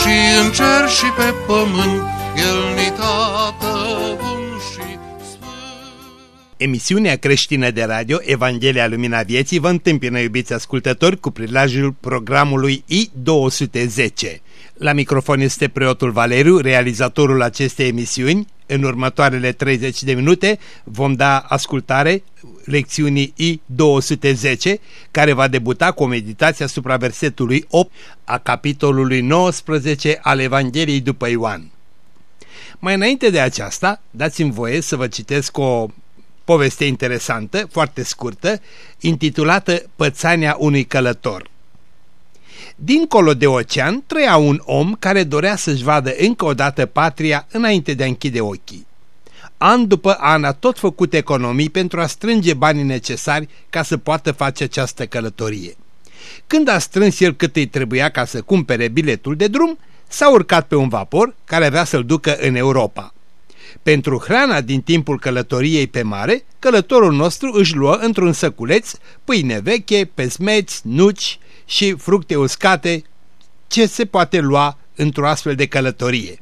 și în cer și pe pământ, El ni tată bun și sfânt. Emisiunea creștină de radio Evanghelia Lumina Vieții vă întâmpină, iubiți ascultători, cu prilajul programului I-210. La microfon este preotul Valeriu, realizatorul acestei emisiuni. În următoarele 30 de minute vom da ascultare lecțiunii I-210, care va debuta cu o meditație asupra versetului 8 a capitolului 19 al Evangheliei după Ioan. Mai înainte de aceasta, dați-mi voie să vă citesc o poveste interesantă, foarte scurtă, intitulată Pățania unui călător. Dincolo de ocean trăia un om care dorea să-și vadă încă o dată patria înainte de a închide ochii. An după an a tot făcut economii pentru a strânge banii necesari ca să poată face această călătorie. Când a strâns el cât îi trebuia ca să cumpere biletul de drum, s-a urcat pe un vapor care avea să-l ducă în Europa. Pentru hrana din timpul călătoriei pe mare, călătorul nostru își luă într-un săculeț pâine veche, pesmeți, nuci și fructe uscate, ce se poate lua într-o astfel de călătorie.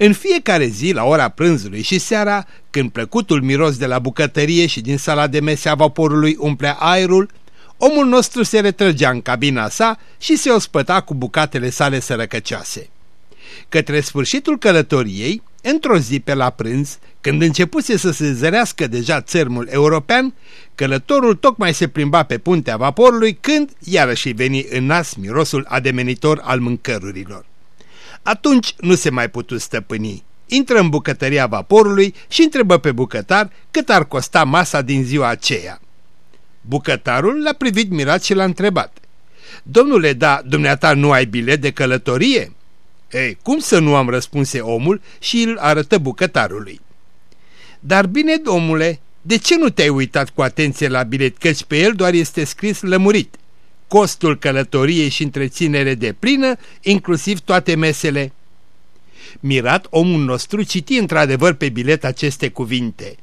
În fiecare zi, la ora prânzului și seara, când plăcutul miros de la bucătărie și din sala de mese a vaporului umplea aerul, omul nostru se retrăgea în cabina sa și se ospăta cu bucatele sale sărăcăcioase. Către sfârșitul călătoriei, într-o zi pe la prânz, când începuse să se zărească deja țărmul european, călătorul tocmai se plimba pe puntea vaporului când iarăși veni în nas mirosul ademenitor al mâncărurilor. Atunci nu se mai putu stăpâni. Intră în bucătăria vaporului și întrebă pe bucătar cât ar costa masa din ziua aceea. Bucătarul l-a privit mirat și l-a întrebat. Domnule, da, dumneata nu ai bilet de călătorie?" Ei, cum să nu am răspunse omul și îl arătă bucătarului. Dar bine, domnule, de ce nu te-ai uitat cu atenție la bilet, căci pe el doar este scris lămurit? Costul călătoriei și întreținere de plină, inclusiv toate mesele. Mirat, omul nostru citi într-adevăr pe bilet aceste cuvinte.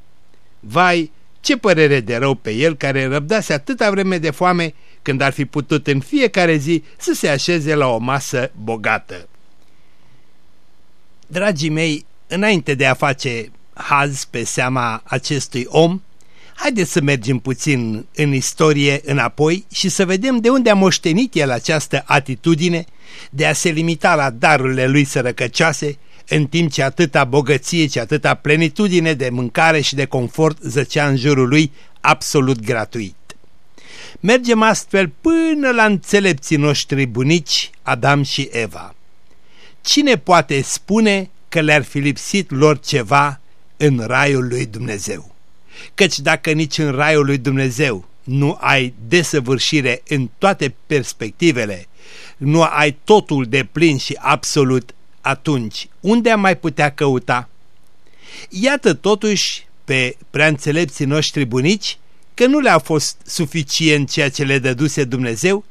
Vai, ce părere de rău pe el care răbdase atâta vreme de foame când ar fi putut în fiecare zi să se așeze la o masă bogată. Dragii mei, înainte de a face haz pe seama acestui om, haideți să mergem puțin în istorie înapoi și să vedem de unde a moștenit el această atitudine de a se limita la darurile lui sărăcăcioase, în timp ce atâta bogăție și atâta plenitudine de mâncare și de confort zăcea în jurul lui absolut gratuit. Mergem astfel până la înțelepții noștri bunici, Adam și Eva. Cine poate spune că le-ar fi lipsit lor ceva în raiul lui Dumnezeu? Căci dacă nici în raiul lui Dumnezeu nu ai desăvârșire în toate perspectivele, nu ai totul de plin și absolut, atunci unde am mai putea căuta? Iată totuși pe preanțelepții noștri bunici că nu le-a fost suficient ceea ce le dăduse Dumnezeu,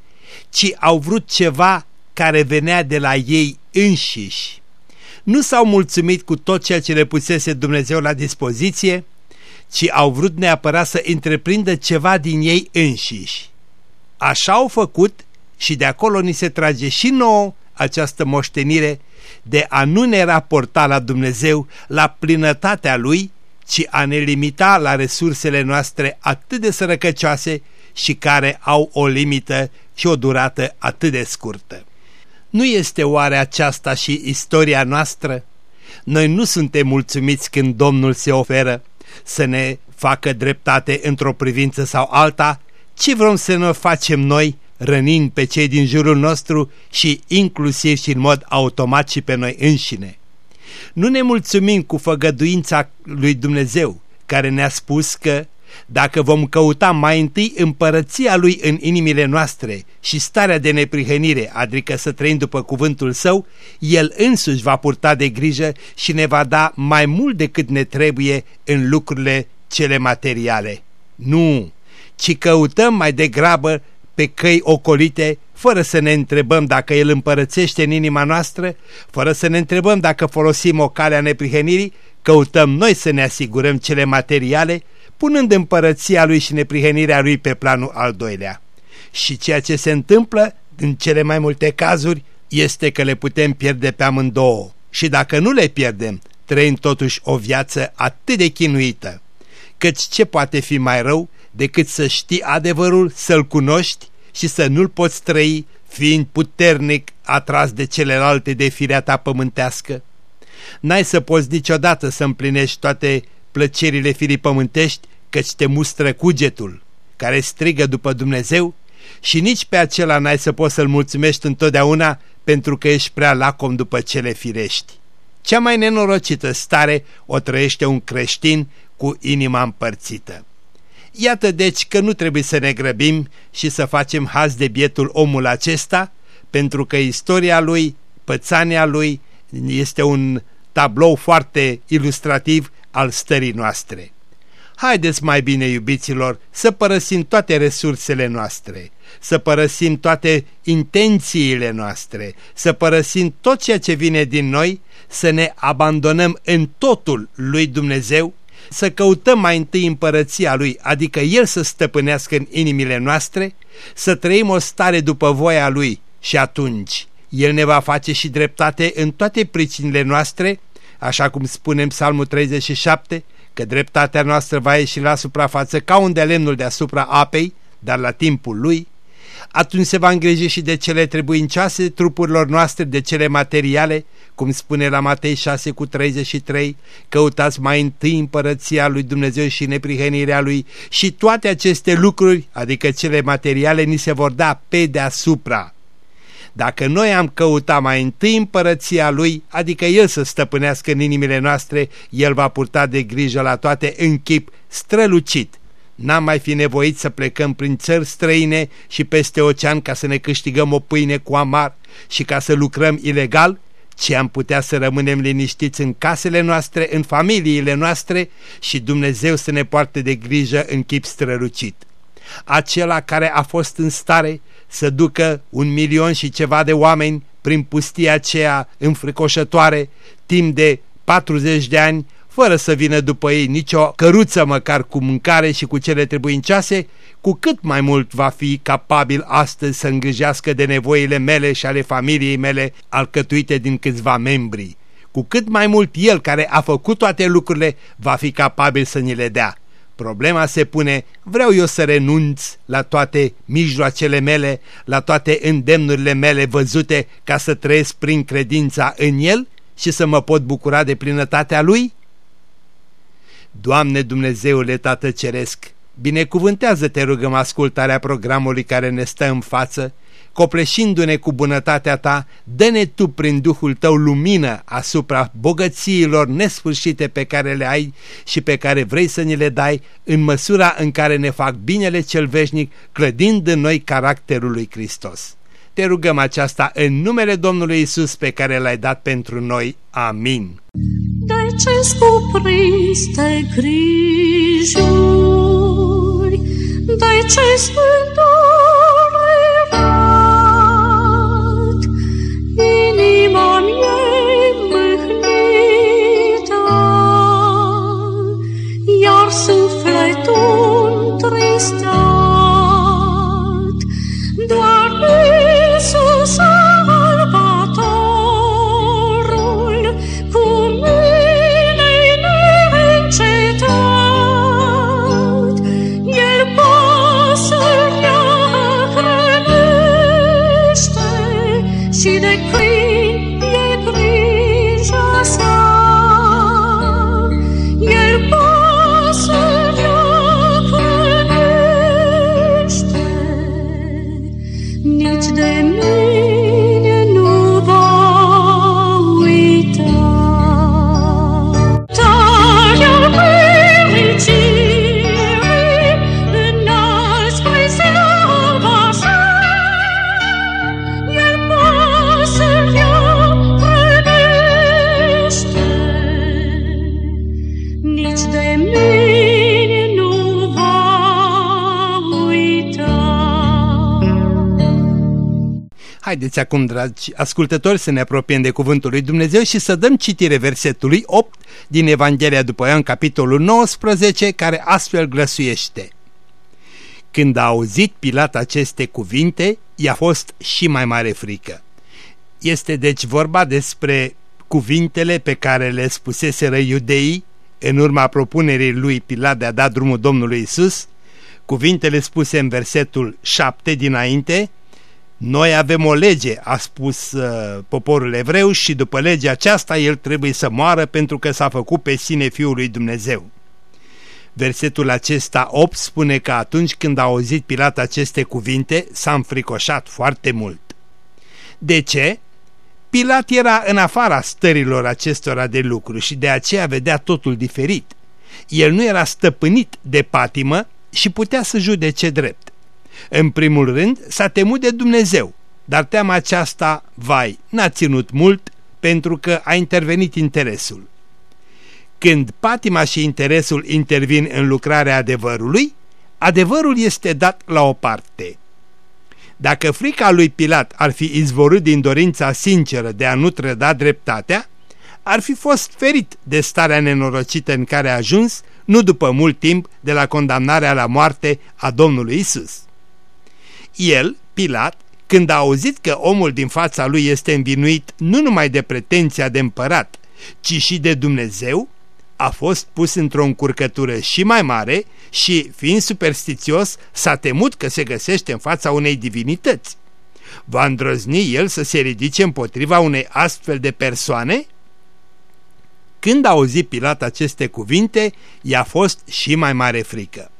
ci au vrut ceva care venea de la ei înșiși. Nu s-au mulțumit cu tot ceea ce le pusese Dumnezeu la dispoziție, ci au vrut neapărat să întreprindă ceva din ei înșiși. Așa au făcut și de acolo ni se trage și nouă această moștenire de a nu ne raporta la Dumnezeu, la plinătatea Lui, ci a ne limita la resursele noastre atât de sărăcăcioase și care au o limită și o durată atât de scurtă. Nu este oare aceasta și istoria noastră? Noi nu suntem mulțumiți când Domnul se oferă să ne facă dreptate într-o privință sau alta, ce vrem să ne facem noi, rănind pe cei din jurul nostru și inclusiv și în mod automat și pe noi înșine. Nu ne mulțumim cu făgăduința lui Dumnezeu, care ne-a spus că dacă vom căuta mai întâi împărăția Lui în inimile noastre și starea de neprihănire, adică să trăim după cuvântul Său, El însuși va purta de grijă și ne va da mai mult decât ne trebuie în lucrurile cele materiale. Nu, ci căutăm mai degrabă pe căi ocolite, fără să ne întrebăm dacă El împărățește în inima noastră, fără să ne întrebăm dacă folosim o cale a neprihănirii, căutăm noi să ne asigurăm cele materiale, punând împărăția Lui și neprihănirea Lui pe planul al doilea. Și ceea ce se întâmplă, în cele mai multe cazuri, este că le putem pierde pe amândouă. Și dacă nu le pierdem, trăim totuși o viață atât de chinuită. Căci ce poate fi mai rău decât să știi adevărul, să-l cunoști și să nu-l poți trăi fiind puternic atras de celelalte de firea ta pământească? N-ai să poți niciodată să împlinești toate plăcerile firii pământești, căci te mustră cugetul, care strigă după Dumnezeu și nici pe acela n-ai să poți să-l mulțumești întotdeauna pentru că ești prea lacom după cele firești. Cea mai nenorocită stare o trăiește un creștin cu inima împărțită. Iată deci că nu trebuie să ne grăbim și să facem haz de bietul omul acesta, pentru că istoria lui, pățania lui, este un tablou foarte ilustrativ al stării noastre. Haideți mai bine, iubiților, să părăsim toate resursele noastre, să părăsim toate intențiile noastre, să părăsim tot ceea ce vine din noi, să ne abandonăm în totul lui Dumnezeu, să căutăm mai întâi împărăția Lui, adică El să stăpânească în inimile noastre, să trăim o stare după voia Lui și atunci El ne va face și dreptate în toate pricinile noastre, așa cum spunem Psalmul 37, că dreptatea noastră va ieși la suprafață ca un de lemnul deasupra apei, dar la timpul lui, atunci se va îngriji și de cele trebuincioase trupurilor noastre, de cele materiale, cum spune la Matei 6 cu 33, căutați mai întâi împărăția lui Dumnezeu și neprihănirea lui și toate aceste lucruri, adică cele materiale, ni se vor da pe deasupra. Dacă noi am căutat mai întâi împărăția Lui, adică El să stăpânească în inimile noastre, El va purta de grijă la toate în chip strălucit. N-am mai fi nevoit să plecăm prin țări străine și peste ocean ca să ne câștigăm o pâine cu amar și ca să lucrăm ilegal, ci am putea să rămânem liniștiți în casele noastre, în familiile noastre și Dumnezeu să ne poarte de grijă în chip strălucit. Acela care a fost în stare să ducă un milion și ceva de oameni prin pustia aceea înfricoșătoare timp de 40 de ani, fără să vină după ei nicio căruță măcar cu mâncare și cu cele trebuincioase, cu cât mai mult va fi capabil astăzi să îngrijească de nevoile mele și ale familiei mele alcătuite din câțiva membri. Cu cât mai mult el care a făcut toate lucrurile va fi capabil să ni le dea. Problema se pune, vreau eu să renunț la toate mijloacele mele, la toate îndemnurile mele văzute ca să trăiesc prin credința în El și să mă pot bucura de plinătatea Lui? Doamne Dumnezeule Tată Ceresc, binecuvântează-te rugăm ascultarea programului care ne stă în față copleșindu-ne cu bunătatea ta, dă-ne tu prin Duhul tău lumină asupra bogățiilor nesfârșite pe care le ai și pe care vrei să ni le dai în măsura în care ne fac binele cel veșnic, clădind în noi caracterul lui Hristos. Te rugăm aceasta în numele Domnului Isus pe care l-ai dat pentru noi. Amin. De ce cuprins de grijuri, de ce Inima mie mâhnită, Iar sufletul tristat, Haideți acum, dragi ascultători, să ne apropiem de Cuvântul lui Dumnezeu și să dăm citire versetului 8 din Evanghelia după Ioan, capitolul 19, care astfel glăsuiește. Când a auzit Pilat aceste cuvinte, i-a fost și mai mare frică. Este deci vorba despre cuvintele pe care le spuseseră iudeii în urma propunerii lui Pilat de a da drumul Domnului Isus, cuvintele spuse în versetul 7 dinainte, noi avem o lege, a spus uh, poporul evreu și după legea aceasta el trebuie să moară pentru că s-a făcut pe sine Fiul lui Dumnezeu. Versetul acesta 8 spune că atunci când a auzit Pilat aceste cuvinte s-a înfricoșat foarte mult. De ce? Pilat era în afara stărilor acestora de lucru și de aceea vedea totul diferit. El nu era stăpânit de patimă și putea să judece drept. În primul rând s-a temut de Dumnezeu, dar teama aceasta, vai, n-a ținut mult pentru că a intervenit interesul. Când patima și interesul intervin în lucrarea adevărului, adevărul este dat la o parte. Dacă frica lui Pilat ar fi izvorât din dorința sinceră de a nu trăda dreptatea, ar fi fost ferit de starea nenorocită în care a ajuns, nu după mult timp, de la condamnarea la moarte a Domnului Isus. El, Pilat, când a auzit că omul din fața lui este învinuit nu numai de pretenția de împărat, ci și de Dumnezeu, a fost pus într-o încurcătură și mai mare și, fiind superstițios, s-a temut că se găsește în fața unei divinități. Va îndrăzni el să se ridice împotriva unei astfel de persoane? Când a auzit Pilat aceste cuvinte, i-a fost și mai mare frică.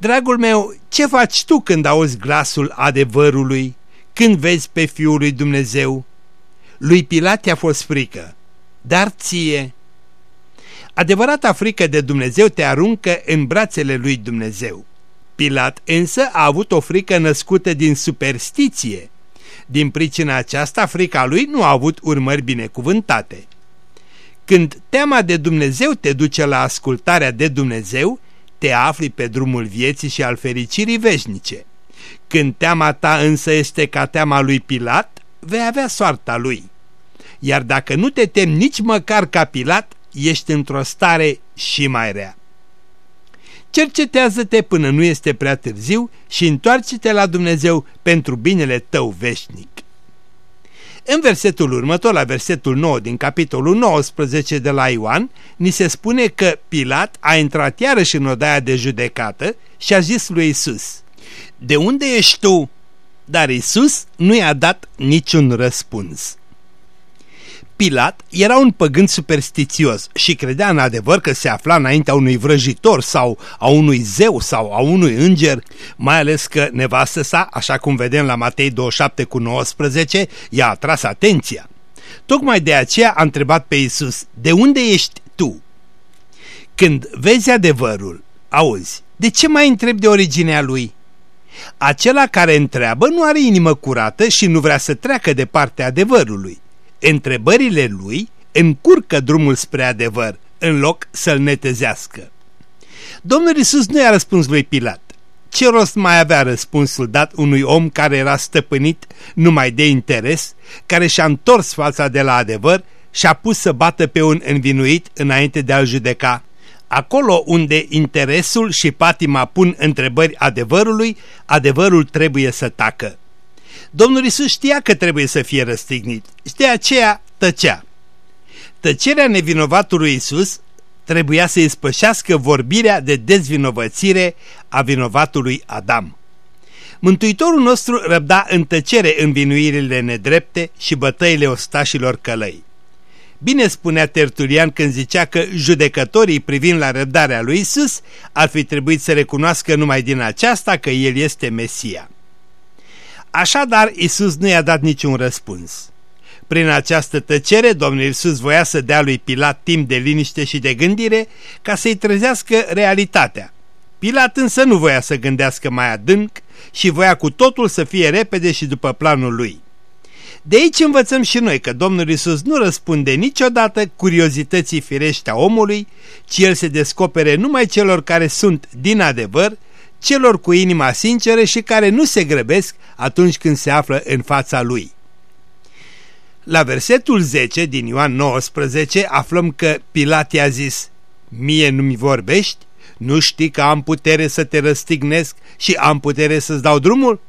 Dragul meu, ce faci tu când auzi glasul adevărului, când vezi pe Fiul lui Dumnezeu? Lui Pilat i-a fost frică, dar ție Adevărata frică de Dumnezeu te aruncă în brațele lui Dumnezeu. Pilat însă a avut o frică născută din superstiție. Din pricina aceasta, frica lui nu a avut urmări binecuvântate. Când teama de Dumnezeu te duce la ascultarea de Dumnezeu, te afli pe drumul vieții și al fericirii veșnice. Când teama ta însă este ca teama lui Pilat, vei avea soarta lui. Iar dacă nu te temi nici măcar ca Pilat, ești într-o stare și mai rea. Cercetează-te până nu este prea târziu și întoarce-te la Dumnezeu pentru binele tău veșnic. În versetul următor, la versetul 9 din capitolul 19 de la Ioan, ni se spune că Pilat a intrat iarăși în odaia de judecată și a zis lui Isus: De unde ești tu? Dar Isus nu i-a dat niciun răspuns. Pilat era un păgânt superstițios și credea în adevăr că se afla înaintea unui vrăjitor sau a unui zeu sau a unui înger, mai ales că nevastă sa, așa cum vedem la Matei 27 cu 19, i-a atras atenția. Tocmai de aceea a întrebat pe Isus, de unde ești tu? Când vezi adevărul, auzi, de ce mai întrebi de originea lui? Acela care întreabă nu are inimă curată și nu vrea să treacă de partea adevărului întrebările lui încurcă drumul spre adevăr, în loc să-l netezească. Domnul Isus nu i-a răspuns lui Pilat. Ce rost mai avea răspunsul dat unui om care era stăpânit numai de interes, care și-a întors fața de la adevăr și a pus să bată pe un învinuit înainte de a-l judeca? Acolo unde interesul și patima pun întrebări adevărului, adevărul trebuie să tacă. Domnul Isus știa că trebuie să fie răstignit și de aceea tăcea. Tăcerea nevinovatului Isus trebuia să spășească vorbirea de dezvinovățire a vinovatului Adam. Mântuitorul nostru răbda în tăcere învinuirile nedrepte și bătăile ostașilor călăi. Bine spunea Tertulian când zicea că judecătorii privind la răbdarea lui Isus ar fi trebuit să recunoască numai din aceasta că El este Mesia. Așadar, Isus nu i-a dat niciun răspuns. Prin această tăcere, Domnul Isus voia să dea lui Pilat timp de liniște și de gândire ca să-i trezească realitatea. Pilat însă nu voia să gândească mai adânc și voia cu totul să fie repede și după planul lui. De aici învățăm și noi că Domnul Isus nu răspunde niciodată curiozității firește a omului, ci El se descopere numai celor care sunt din adevăr celor cu inima sinceră și care nu se grăbesc atunci când se află în fața lui. La versetul 10 din Ioan 19 aflăm că Pilat i-a zis, Mie nu mi vorbești? Nu știi că am putere să te răstignesc și am putere să-ți dau drumul?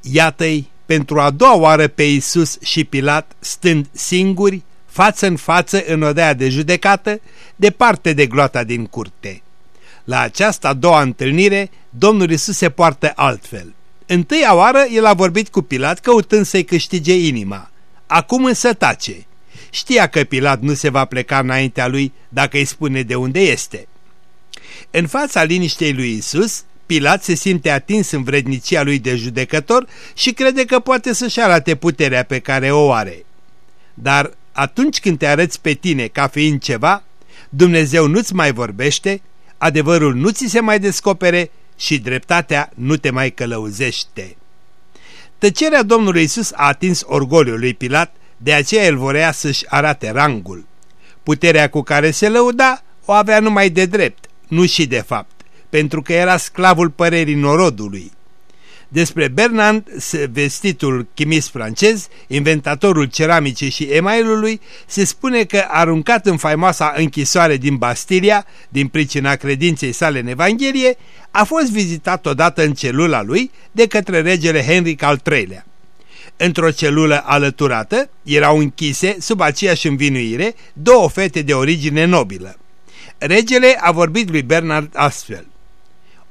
Iată-i pentru a doua oară pe Isus și Pilat stând singuri, față în față în odea de judecată, departe de gloata din curte. La această a doua întâlnire, Domnul Isus se poartă altfel. Întâia oară el a vorbit cu Pilat căutând să-i câștige inima. Acum însă tace. Știa că Pilat nu se va pleca înaintea lui dacă îi spune de unde este. În fața liniștei lui Isus, Pilat se simte atins în vrednicia lui de judecător și crede că poate să-și arate puterea pe care o are. Dar atunci când te arăți pe tine ca fiind ceva, Dumnezeu nu-ți mai vorbește, adevărul nu ți se mai descopere și dreptatea nu te mai călăuzește. Tăcerea Domnului Isus a atins orgoliul lui Pilat, de aceea el vorea să-și arate rangul. Puterea cu care se lăuda o avea numai de drept, nu și de fapt, pentru că era sclavul părerii norodului. Despre Bernard, vestitul chimist francez, inventatorul ceramicii și emailului, se spune că aruncat în faimoasa închisoare din Bastilia, din pricina credinței sale în Evanghelie, a fost vizitat odată în celula lui de către regele Henric al III-lea. Într-o celulă alăturată erau închise, sub aceeași învinuire, două fete de origine nobilă. Regele a vorbit lui Bernard astfel.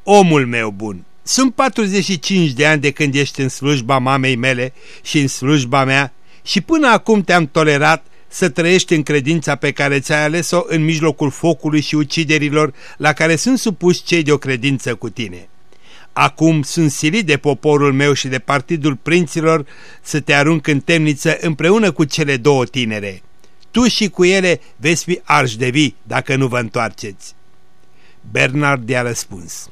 Omul meu bun, sunt 45 de ani de când ești în slujba mamei mele și în slujba mea și până acum te-am tolerat să trăiești în credința pe care ți-ai ales-o în mijlocul focului și uciderilor la care sunt supuși cei de o credință cu tine. Acum sunt silit de poporul meu și de partidul prinților să te arunc în temniță împreună cu cele două tinere. Tu și cu ele veți fi arși de vii dacă nu vă întoarceți. Bernard i-a răspuns.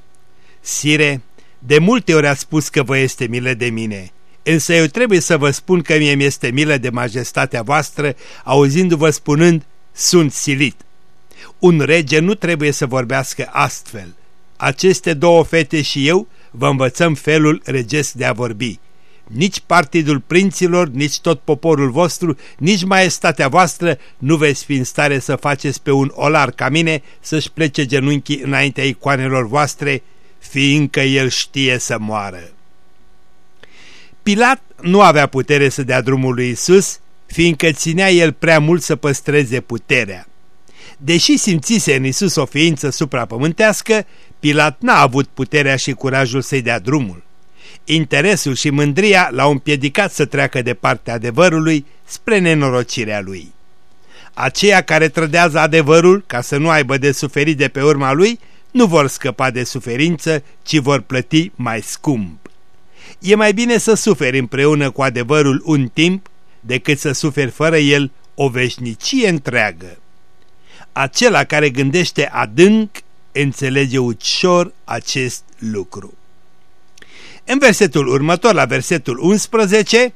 Sire, de multe ori ați spus că vă este milă de mine, însă eu trebuie să vă spun că mie mi-este milă de majestatea voastră, auzindu-vă spunând, sunt silit. Un rege nu trebuie să vorbească astfel. Aceste două fete și eu vă învățăm felul regesc de a vorbi. Nici partidul prinților, nici tot poporul vostru, nici maestatea voastră nu veți fi în stare să faceți pe un olar ca mine să-și plece genunchii înaintea icoanelor voastre fiindcă el știe să moară. Pilat nu avea putere să dea drumul lui Isus, fiindcă ținea el prea mult să păstreze puterea. Deși simțise în Isus o ființă suprapământească, Pilat n-a avut puterea și curajul să-i dea drumul. Interesul și mândria l-au împiedicat să treacă de partea adevărului spre nenorocirea lui. Aceia care trădează adevărul ca să nu aibă de suferit de pe urma lui nu vor scăpa de suferință, ci vor plăti mai scump. E mai bine să suferi împreună cu adevărul un timp, decât să suferi fără el o veșnicie întreagă. Acela care gândește adânc înțelege ușor acest lucru. În versetul următor, la versetul 11,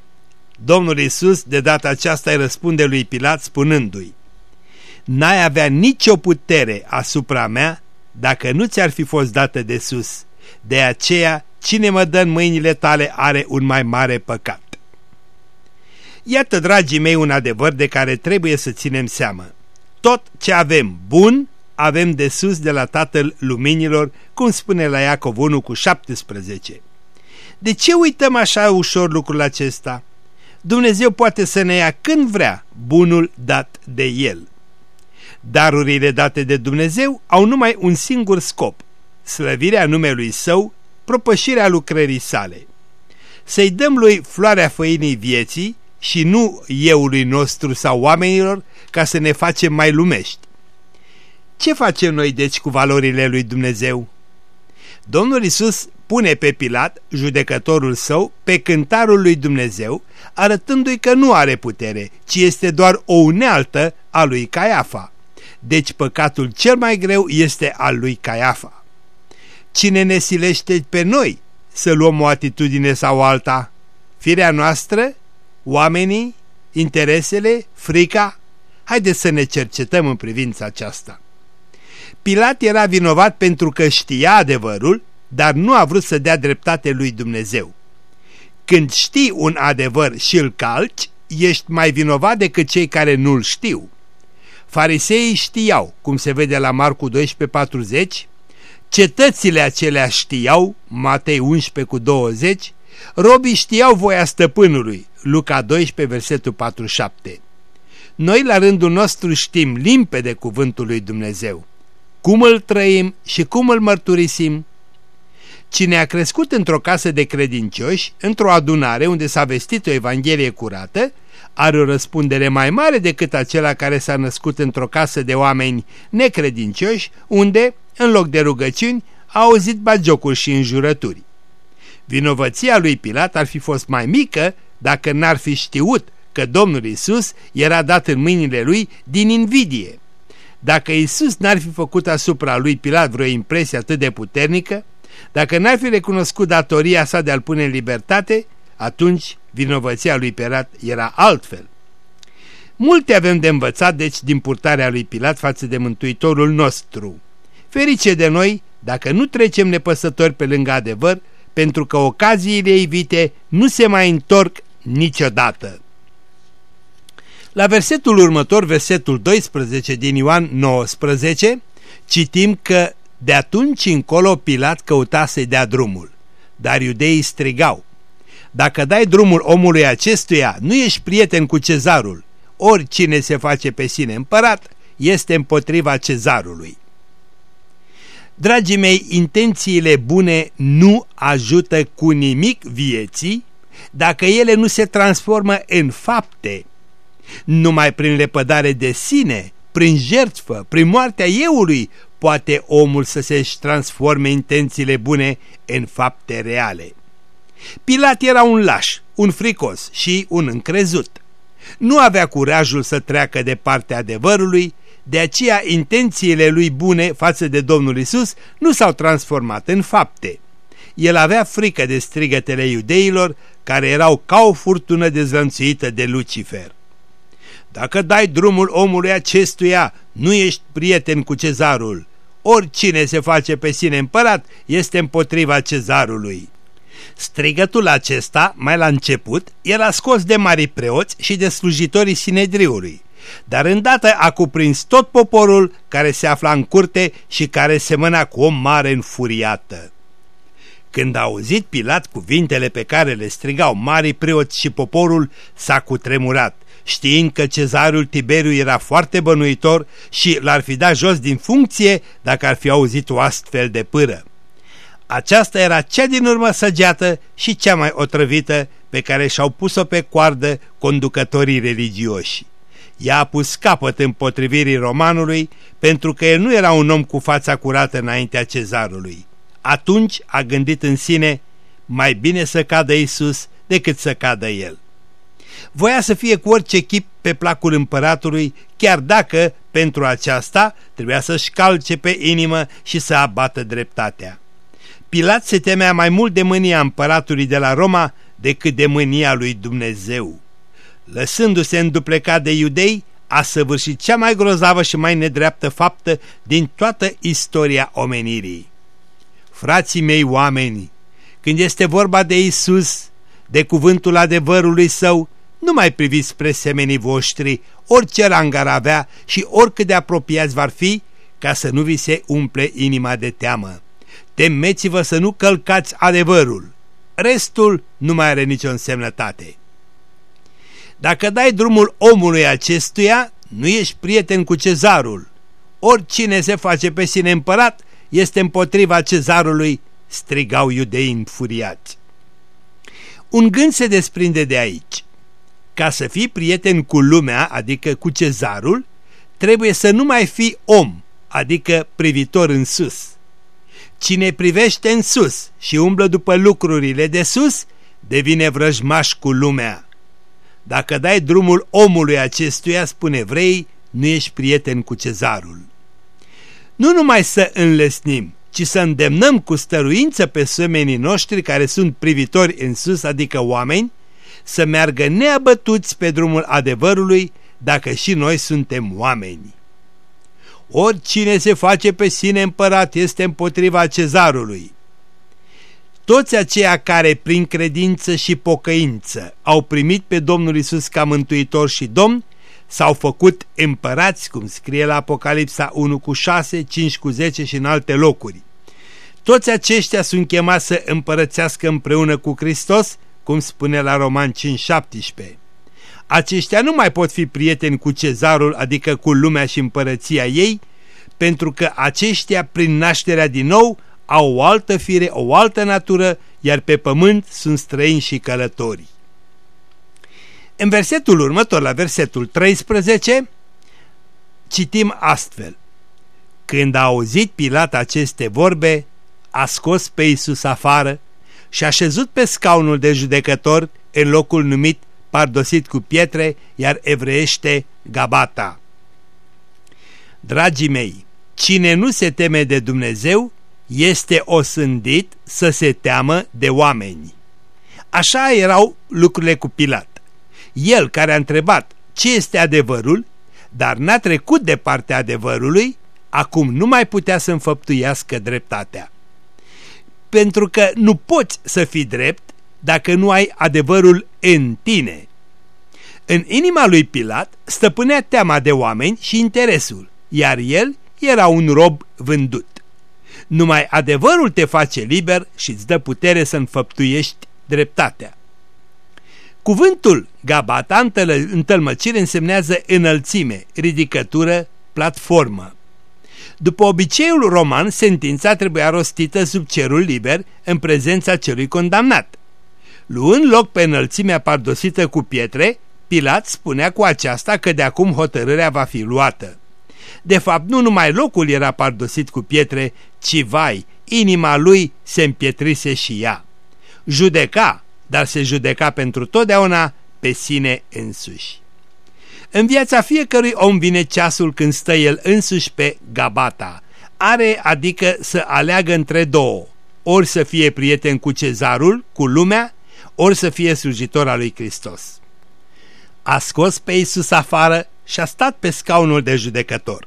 Domnul Isus de data aceasta îi răspunde lui Pilat spunându-i N-ai avea nicio putere asupra mea dacă nu ți-ar fi fost dată de sus. De aceea, cine mă dă în mâinile tale are un mai mare păcat. Iată, dragii mei, un adevăr de care trebuie să ținem seamă. Tot ce avem bun, avem de sus de la Tatăl Luminilor, cum spune la Iacov 1 cu 17. De ce uităm așa ușor lucrul acesta? Dumnezeu poate să ne ia când vrea bunul dat de El. Darurile date de Dumnezeu au numai un singur scop, slăvirea numelui Său, propășirea lucrării sale. Să-i dăm lui floarea făinii vieții și nu euului nostru sau oamenilor ca să ne facem mai lumești. Ce facem noi deci cu valorile lui Dumnezeu? Domnul Isus pune pe Pilat, judecătorul său, pe cântarul lui Dumnezeu, arătându-i că nu are putere, ci este doar o unealtă a lui Caiafa. Deci păcatul cel mai greu este al lui Caiafa. Cine ne silește pe noi să luăm o atitudine sau alta? Firea noastră? Oamenii? Interesele? Frica? Haideți să ne cercetăm în privința aceasta. Pilat era vinovat pentru că știa adevărul dar nu a vrut să dea dreptate lui Dumnezeu. Când știi un adevăr și îl calci, ești mai vinovat decât cei care nu-l știu. Fariseii știau, cum se vede la Marcu 12:40, cetățile acelea știau, Matei 11 cu 20, robii știau voia stăpânului, Luca 12, versetul 47. Noi la rândul nostru știm limpede cuvântul lui Dumnezeu. Cum îl trăim și cum îl mărturisim? Cine a crescut într-o casă de credincioși, într-o adunare unde s-a vestit o evanghelie curată, are o răspundere mai mare decât acela care s-a născut într-o casă de oameni necredincioși, unde, în loc de rugăciuni, a auzit bagiocuri și înjurături. Vinovăția lui Pilat ar fi fost mai mică dacă n-ar fi știut că Domnul Isus era dat în mâinile lui din invidie. Dacă Isus n-ar fi făcut asupra lui Pilat vreo impresie atât de puternică, dacă n-ar fi recunoscut datoria sa de a-l pune în libertate, atunci vinovăția lui Pilat era altfel. Multe avem de învățat, deci, din purtarea lui Pilat față de Mântuitorul nostru. Ferice de noi dacă nu trecem nepăsători pe lângă adevăr, pentru că ocaziile evite nu se mai întorc niciodată. La versetul următor, versetul 12 din Ioan 19, citim că de atunci încolo Pilat căuta să-i dea drumul, dar iudeii strigau, Dacă dai drumul omului acestuia, nu ești prieten cu cezarul, oricine se face pe sine împărat este împotriva cezarului. Dragii mei, intențiile bune nu ajută cu nimic vieții dacă ele nu se transformă în fapte. Numai prin lepădare de sine, prin jertfă, prin moartea euului, poate omul să se-și transforme intențiile bune în fapte reale. Pilat era un laș, un fricos și un încrezut. Nu avea curajul să treacă de partea adevărului, de aceea intențiile lui bune față de Domnul Isus nu s-au transformat în fapte. El avea frică de strigătele iudeilor, care erau ca o furtună dezlănțuită de Lucifer. Dacă dai drumul omului acestuia, nu ești prieten cu cezarul. Oricine se face pe sine împărat este împotriva cezarului. Strigătul acesta, mai la început, era scos de mari preoți și de slujitorii Sinedriului, dar îndată a cuprins tot poporul care se afla în curte și care semăna cu o mare înfuriată. Când a auzit Pilat cuvintele pe care le strigau mari preoți și poporul, s-a cutremurat știind că cezarul Tiberiu era foarte bănuitor și l-ar fi dat jos din funcție dacă ar fi auzit o astfel de pâră. Aceasta era cea din urmă săgeată și cea mai otrăvită pe care și-au pus-o pe coardă conducătorii religioși. Ea a pus capăt împotrivirii romanului pentru că el nu era un om cu fața curată înaintea cezarului. Atunci a gândit în sine, mai bine să cadă Isus decât să cadă el voia să fie cu orice chip pe placul împăratului, chiar dacă, pentru aceasta, trebuia să-și calce pe inimă și să abată dreptatea. Pilat se temea mai mult de mânia împăratului de la Roma decât de mânia lui Dumnezeu. Lăsându-se înduplecat de iudei, a săvârșit cea mai grozavă și mai nedreaptă faptă din toată istoria omenirii. Frații mei oameni, când este vorba de Isus, de cuvântul adevărului său, nu mai priviți spre semenii voștri, orice rang ar avea și oricât de apropiați var fi, ca să nu vi se umple inima de teamă. Temeți-vă să nu călcați adevărul. Restul nu mai are nicio însemnătate. Dacă dai drumul omului acestuia, nu ești prieten cu cezarul. Oricine se face pe sine împărat este împotriva cezarului, strigau iudeii înfuriați. Un gând se desprinde de aici. Ca să fii prieten cu lumea, adică cu cezarul, trebuie să nu mai fii om, adică privitor în sus. Cine privește în sus și umblă după lucrurile de sus, devine vrăjmaș cu lumea. Dacă dai drumul omului acestuia, spune vrei, nu ești prieten cu cezarul. Nu numai să înlesnim, ci să îndemnăm cu stăruință pe semenii noștri care sunt privitori în sus, adică oameni, să meargă neabătuți pe drumul adevărului dacă și noi suntem oameni. Oricine se face pe sine împărat este împotriva cezarului. toți aceia care prin credință și pocăință au primit pe Domnul Isus ca mântuitor și domn, s-au făcut împărați, cum scrie la Apocalipsa 1 cu 6, 5 cu 10 și în alte locuri. Toți aceștia sunt chemați să împărățească împreună cu Hristos, cum spune la Roman 5:17. Aceștia nu mai pot fi prieteni cu cezarul, adică cu lumea și împărăția ei, pentru că aceștia, prin nașterea din nou, au o altă fire, o altă natură, iar pe pământ sunt străini și călători. În versetul următor, la versetul 13, citim astfel. Când a auzit Pilat aceste vorbe, a scos pe Iisus afară și a șezut pe scaunul de judecător în locul numit pardosit cu pietre, iar evreiește Gabata. Dragii mei, cine nu se teme de Dumnezeu este osândit să se teamă de oameni. Așa erau lucrurile cu Pilat. El care a întrebat ce este adevărul, dar n-a trecut de partea adevărului, acum nu mai putea să înfăptuiască dreptatea. Pentru că nu poți să fii drept dacă nu ai adevărul în tine. În inima lui Pilat stăpânea teama de oameni și interesul, iar el era un rob vândut. Numai adevărul te face liber și îți dă putere să înfăptuiești dreptatea. Cuvântul gabata în tălmăcire însemnează înălțime, ridicătură, platformă. După obiceiul roman, sentința trebuia rostită sub cerul liber în prezența celui condamnat. Luând loc pe înălțimea pardosită cu pietre, Pilat spunea cu aceasta că de acum hotărârea va fi luată. De fapt, nu numai locul era pardosit cu pietre, ci vai, inima lui se împietrise și ea. Judeca, dar se judeca pentru totdeauna pe sine însuși. În viața fiecărui om vine ceasul când stă el însuși pe gabata. Are adică să aleagă între două, ori să fie prieten cu cezarul, cu lumea, ori să fie slujitor al lui Hristos. A scos pe Isus afară și a stat pe scaunul de judecător.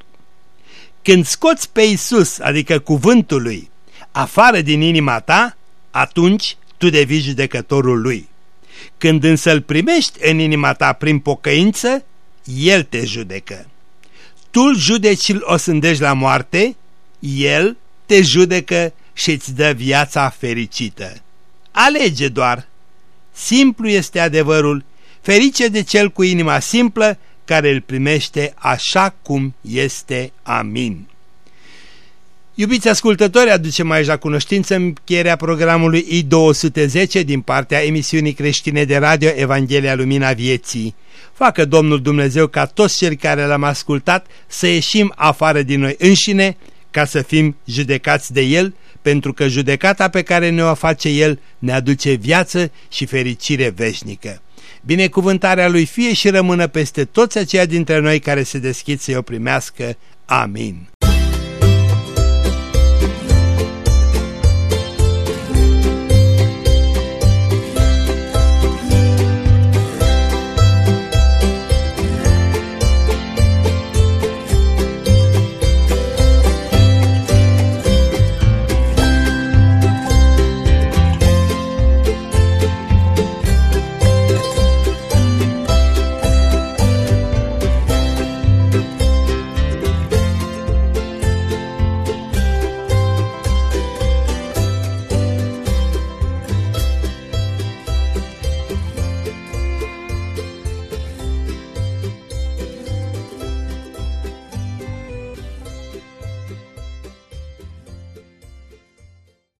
Când scoți pe Isus, adică cuvântul lui, afară din inima ta, atunci tu devii judecătorul lui. Când însă îl primești în inima ta prin pocăință, el te judecă. Tu îl judeci și îl osândești la moarte, el te judecă și îți dă viața fericită. Alege doar. Simplu este adevărul, ferice de cel cu inima simplă care îl primește așa cum este. Amin. Iubiți ascultători, aducem aici la cunoștință încheierea programului I210 din partea emisiunii creștine de radio Evanghelia Lumina Vieții. Facă Domnul Dumnezeu ca toți cei care l-am ascultat să ieșim afară din noi înșine ca să fim judecați de El, pentru că judecata pe care ne-o face El ne aduce viață și fericire veșnică. Binecuvântarea Lui fie și rămână peste toți aceia dintre noi care se deschid să-i o primească. Amin.